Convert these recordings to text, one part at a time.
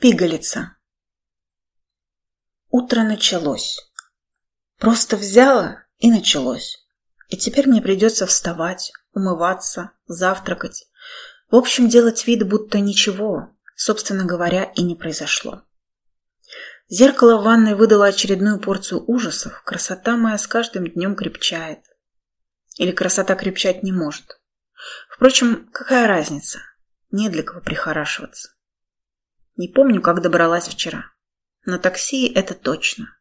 Пигалица. Утро началось. Просто взяло и началось. И теперь мне придется вставать, умываться, завтракать. В общем, делать вид, будто ничего, собственно говоря, и не произошло. Зеркало в ванной выдало очередную порцию ужасов. Красота моя с каждым днем крепчает. Или красота крепчать не может. Впрочем, какая разница? Не для кого прихорашиваться. Не помню, как добралась вчера. На такси это точно.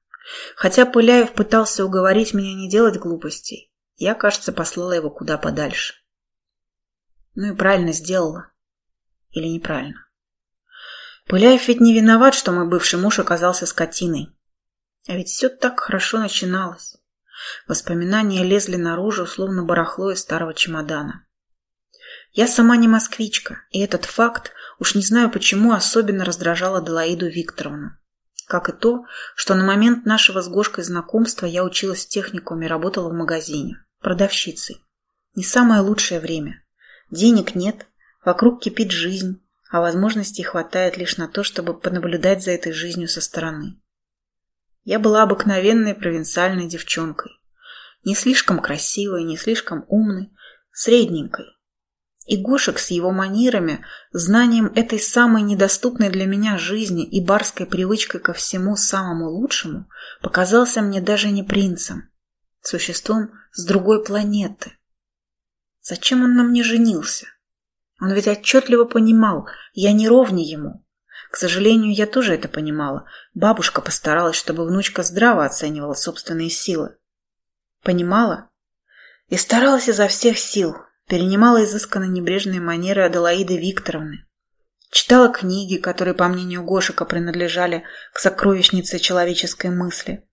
Хотя Пыляев пытался уговорить меня не делать глупостей, я, кажется, послала его куда подальше. Ну и правильно сделала. Или неправильно. Пыляев ведь не виноват, что мой бывший муж оказался скотиной. А ведь все так хорошо начиналось. Воспоминания лезли наружу, словно барахло из старого чемодана. Я сама не москвичка, и этот факт Уж не знаю почему особенно раздражала Аделаиду Викторовну. Как и то, что на момент нашего с Гошкой знакомства я училась в техникуме, работала в магазине. Продавщицей. Не самое лучшее время. Денег нет, вокруг кипит жизнь, а возможностей хватает лишь на то, чтобы понаблюдать за этой жизнью со стороны. Я была обыкновенной провинциальной девчонкой. Не слишком красивой, не слишком умной, средненькой, и Гошек с его манерами, знанием этой самой недоступной для меня жизни и барской привычкой ко всему самому лучшему, показался мне даже не принцем, существом с другой планеты. Зачем он на мне женился? Он ведь отчетливо понимал, я не ровня ему. К сожалению, я тоже это понимала. Бабушка постаралась, чтобы внучка здраво оценивала собственные силы. Понимала? И старалась изо всех сил, перенимала изысканно небрежные манеры Аделаиды Викторовны, читала книги, которые, по мнению Гошика, принадлежали к сокровищнице человеческой мысли,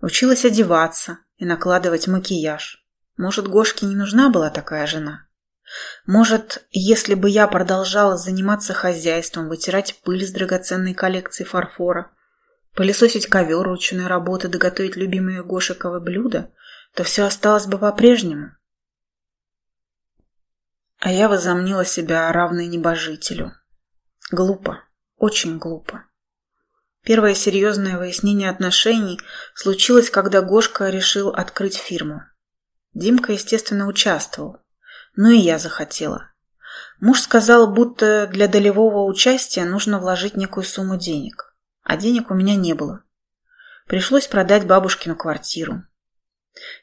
училась одеваться и накладывать макияж. Может, Гошке не нужна была такая жена? Может, если бы я продолжала заниматься хозяйством, вытирать пыль с драгоценной коллекции фарфора, пылесосить ковер ручной работы, доготовить любимые Гошиковы блюда, то все осталось бы по-прежнему. А я возомнила себя равной небожителю. Глупо, очень глупо. Первое серьезное выяснение отношений случилось, когда Гошка решил открыть фирму. Димка, естественно, участвовал. Но и я захотела. Муж сказал, будто для долевого участия нужно вложить некую сумму денег. А денег у меня не было. Пришлось продать бабушкину квартиру.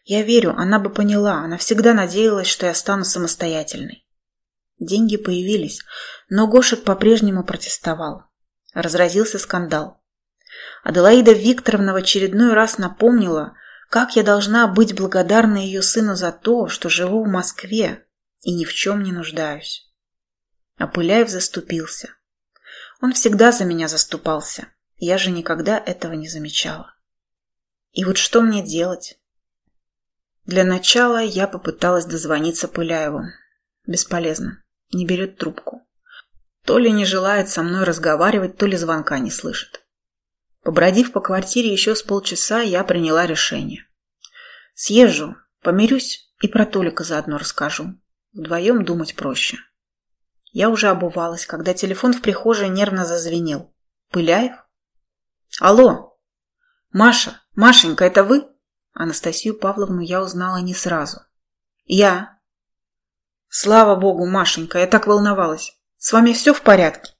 Я верю, она бы поняла, она всегда надеялась, что я стану самостоятельной. Деньги появились, но Гошек по-прежнему протестовал. Разразился скандал. Аделаида Викторовна в очередной раз напомнила, как я должна быть благодарна ее сыну за то, что живу в Москве и ни в чем не нуждаюсь. А Пыляев заступился. Он всегда за меня заступался, я же никогда этого не замечала. И вот что мне делать? Для начала я попыталась дозвониться Пыляеву. Бесполезно не берет трубку. То ли не желает со мной разговаривать, то ли звонка не слышит. Побродив по квартире еще с полчаса, я приняла решение. Съезжу, помирюсь и про Толика заодно расскажу. Вдвоем думать проще. Я уже обувалась, когда телефон в прихожей нервно зазвенел. Пыляев? Алло! Маша! Машенька, это вы? Анастасию Павловну я узнала не сразу. Я, Слава богу, Машенька, я так волновалась. С вами все в порядке?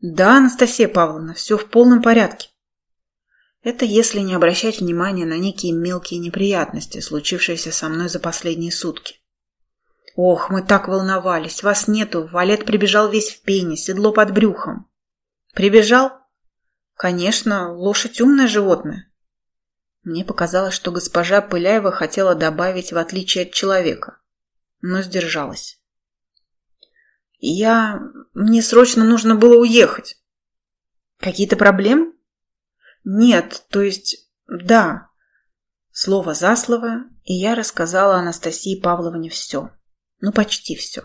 Да, Анастасия Павловна, все в полном порядке. Это если не обращать внимания на некие мелкие неприятности, случившиеся со мной за последние сутки. Ох, мы так волновались. Вас нету. Валет прибежал весь в пене, седло под брюхом. Прибежал? Конечно, лошадь умное животное. Мне показалось, что госпожа Пыляева хотела добавить в отличие от человека но сдержалась. «Я... Мне срочно нужно было уехать». «Какие-то проблемы?» «Нет, то есть... Да». Слово за слово, и я рассказала Анастасии Павловне все. Ну, почти все.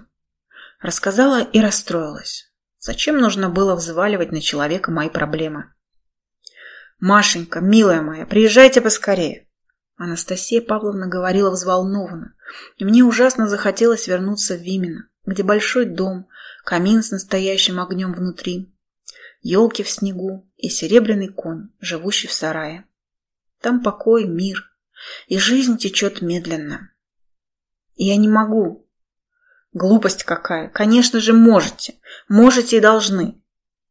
Рассказала и расстроилась. Зачем нужно было взваливать на человека мои проблемы? «Машенька, милая моя, приезжайте поскорее. Анастасия Павловна говорила взволнованно, и мне ужасно захотелось вернуться в Вимино, где большой дом, камин с настоящим огнем внутри. елки в снегу и серебряный конь, живущий в сарае. Там покой, мир, и жизнь течет медленно. Я не могу. Глупость какая. Конечно же, можете. Можете и должны.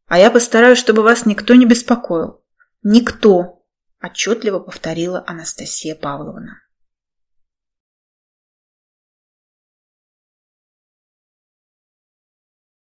А я постараюсь, чтобы вас никто не беспокоил. Никто, отчетливо повторила Анастасия Павловна.